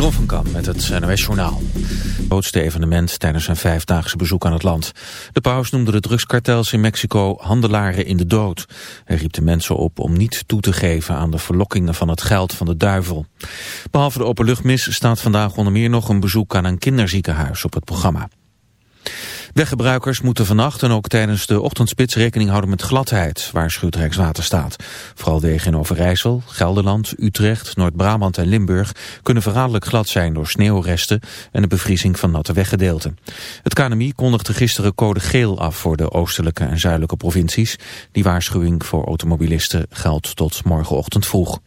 Jeroen van met het NOS Journaal. Het grootste evenement tijdens zijn vijfdaagse bezoek aan het land. De paus noemde de drugskartels in Mexico handelaren in de dood. Hij riep de mensen op om niet toe te geven aan de verlokkingen van het geld van de duivel. Behalve de openluchtmis staat vandaag onder meer nog een bezoek aan een kinderziekenhuis op het programma. Weggebruikers moeten vannacht en ook tijdens de ochtendspits rekening houden met gladheid, waarschuwt Rijkswaterstaat. Vooral wegen in Overijssel, Gelderland, Utrecht, Noord-Brabant en Limburg kunnen verraderlijk glad zijn door sneeuwresten en de bevriezing van natte weggedeelten. Het KNMI kondigde gisteren code geel af voor de oostelijke en zuidelijke provincies. Die waarschuwing voor automobilisten geldt tot morgenochtend vroeg.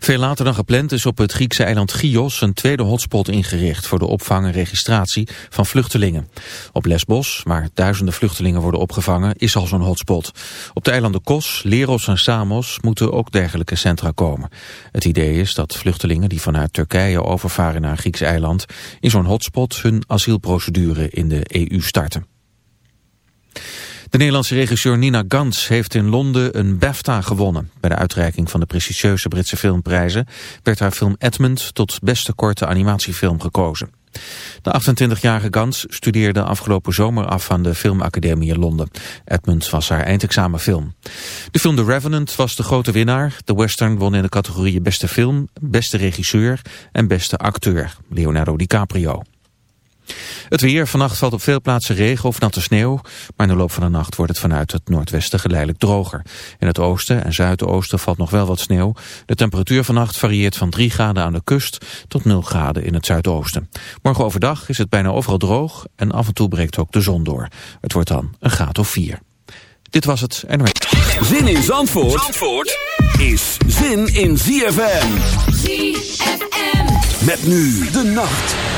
Veel later dan gepland is op het Griekse eiland Chios een tweede hotspot ingericht voor de opvang en registratie van vluchtelingen. Op Lesbos, waar duizenden vluchtelingen worden opgevangen, is al zo'n hotspot. Op de eilanden Kos, Leros en Samos moeten ook dergelijke centra komen. Het idee is dat vluchtelingen die vanuit Turkije overvaren naar een Grieks eiland in zo'n hotspot hun asielprocedure in de EU starten. De Nederlandse regisseur Nina Gans heeft in Londen een BAFTA gewonnen. Bij de uitreiking van de prestigieuze Britse filmprijzen werd haar film Edmund tot beste korte animatiefilm gekozen. De 28-jarige Gans studeerde afgelopen zomer af aan de Filmacademie in Londen. Edmund was haar eindexamenfilm. De film The Revenant was de grote winnaar. De western won in de categorieën beste film, beste regisseur en beste acteur, Leonardo DiCaprio. Het weer, vannacht valt op veel plaatsen regen of natte sneeuw, maar in de loop van de nacht wordt het vanuit het noordwesten geleidelijk droger. In het oosten en zuidoosten valt nog wel wat sneeuw. De temperatuur vannacht varieert van 3 graden aan de kust tot 0 graden in het zuidoosten. Morgen overdag is het bijna overal droog en af en toe breekt ook de zon door. Het wordt dan een graad of 4. Dit was het NOS. Zin in Zandvoort, Zandvoort is zin in ZFM. ZFM. Met nu de nacht.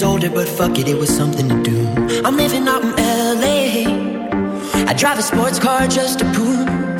Years older, but fuck it, it was something to do. I'm living out in LA. I drive a sports car just to prove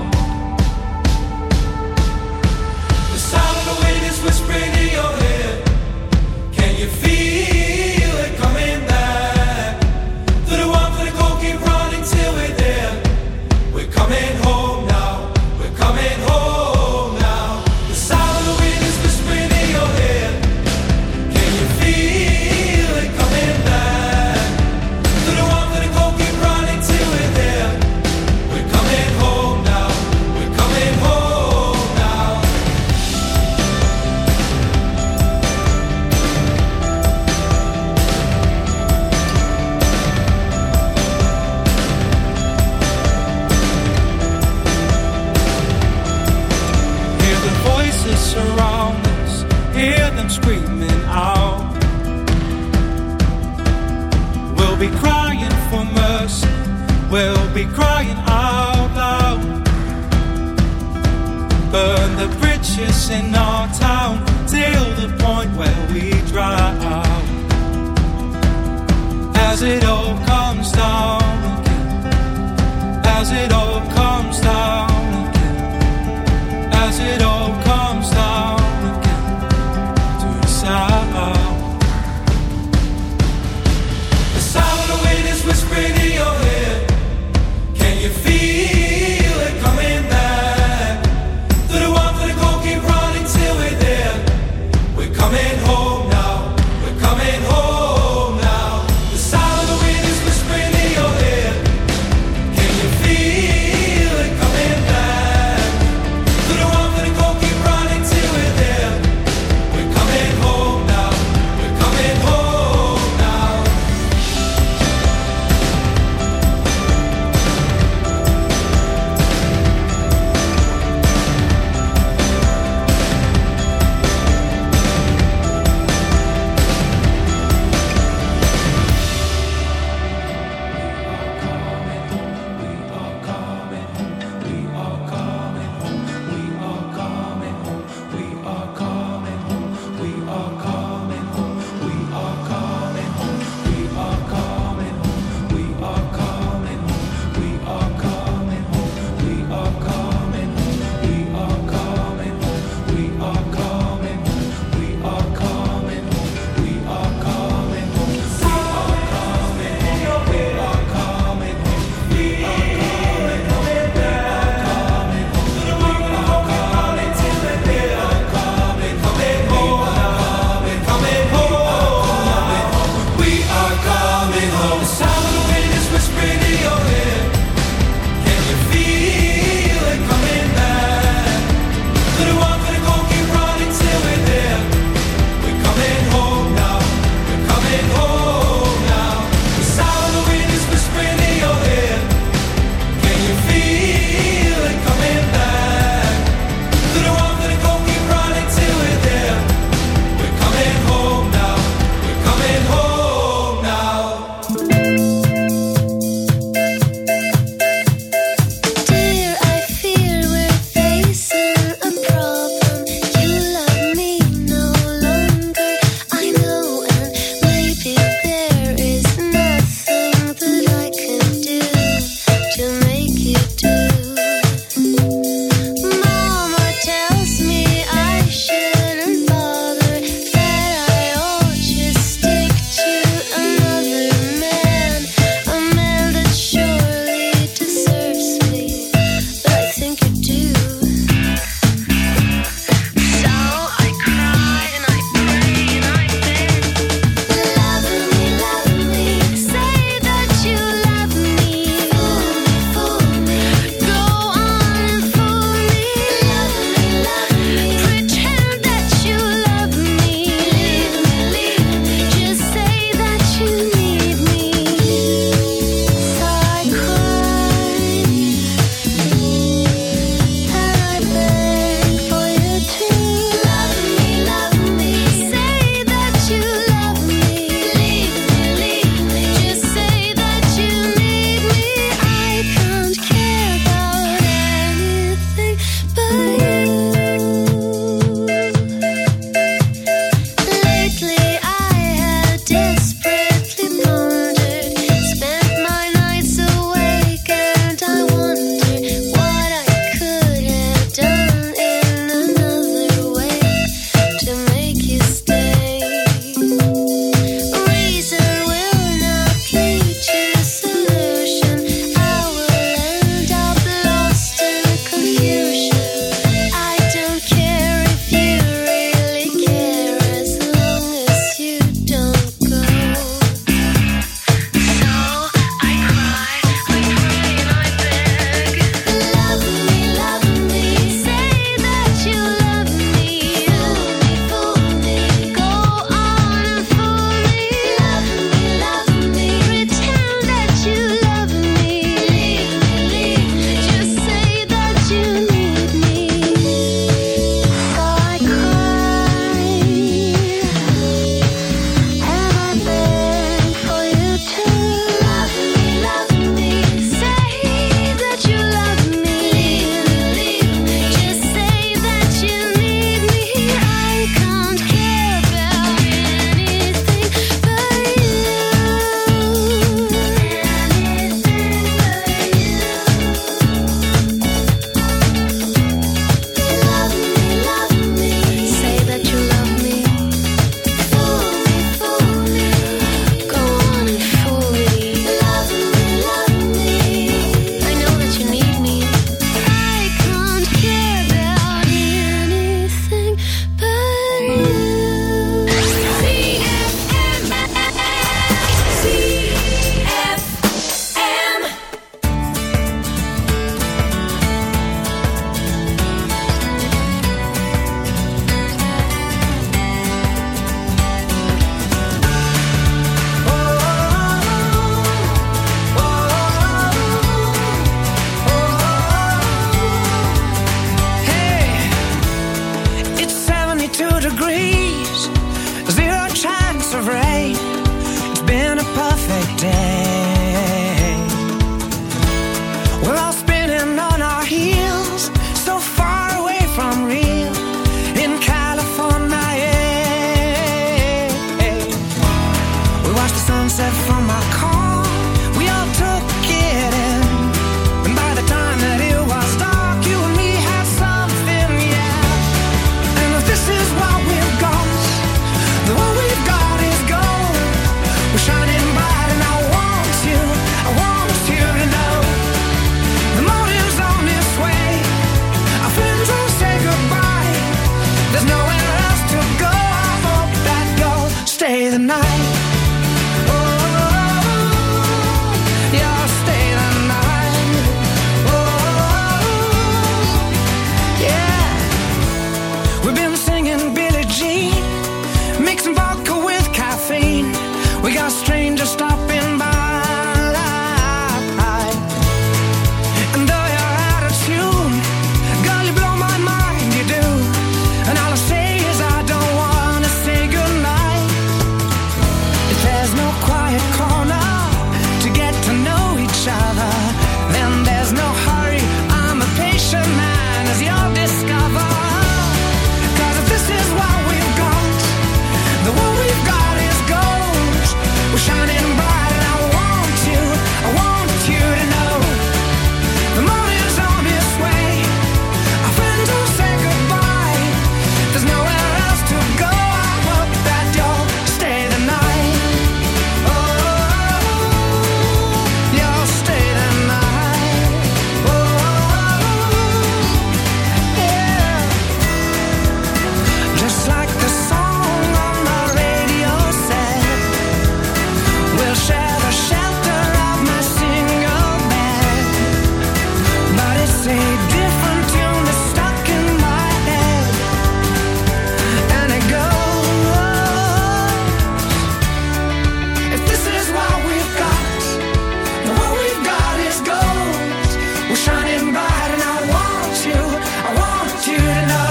and I want you, I want you to know.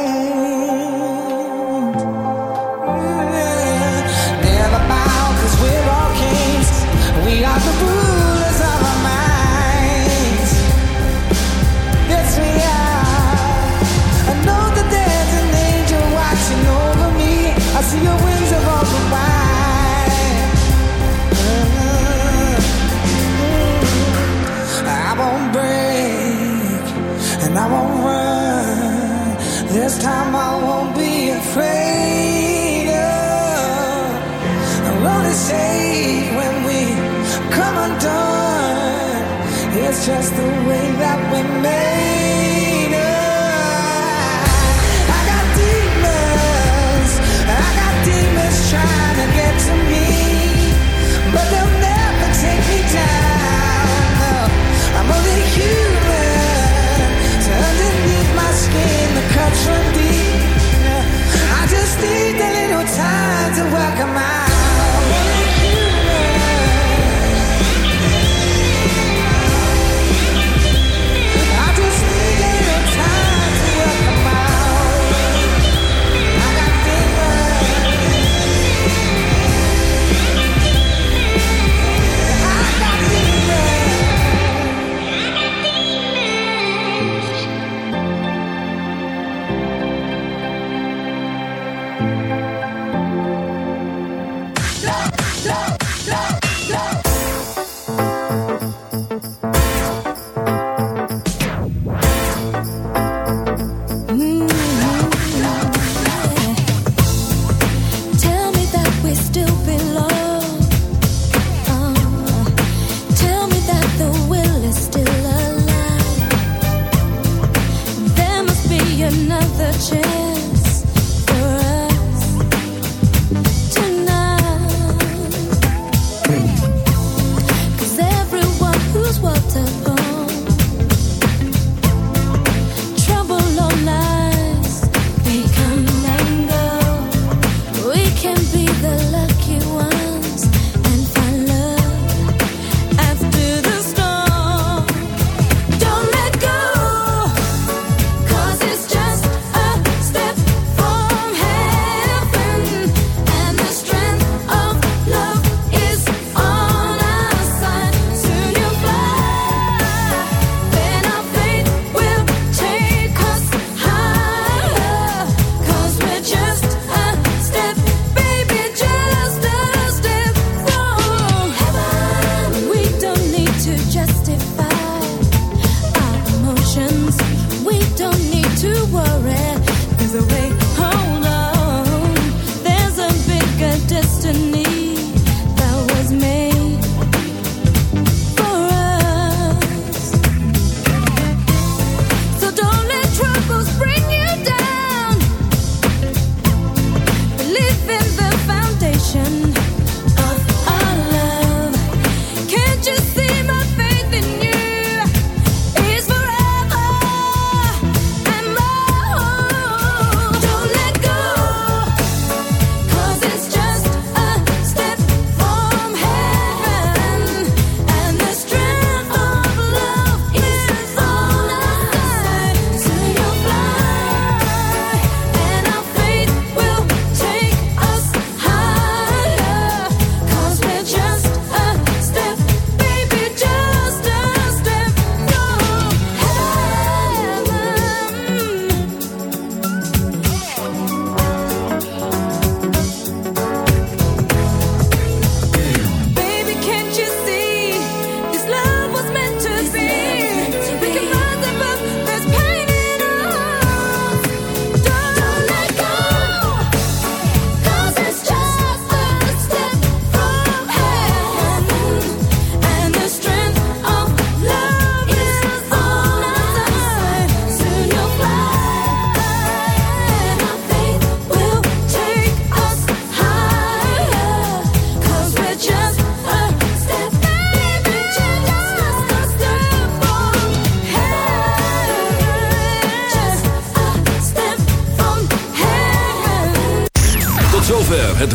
Should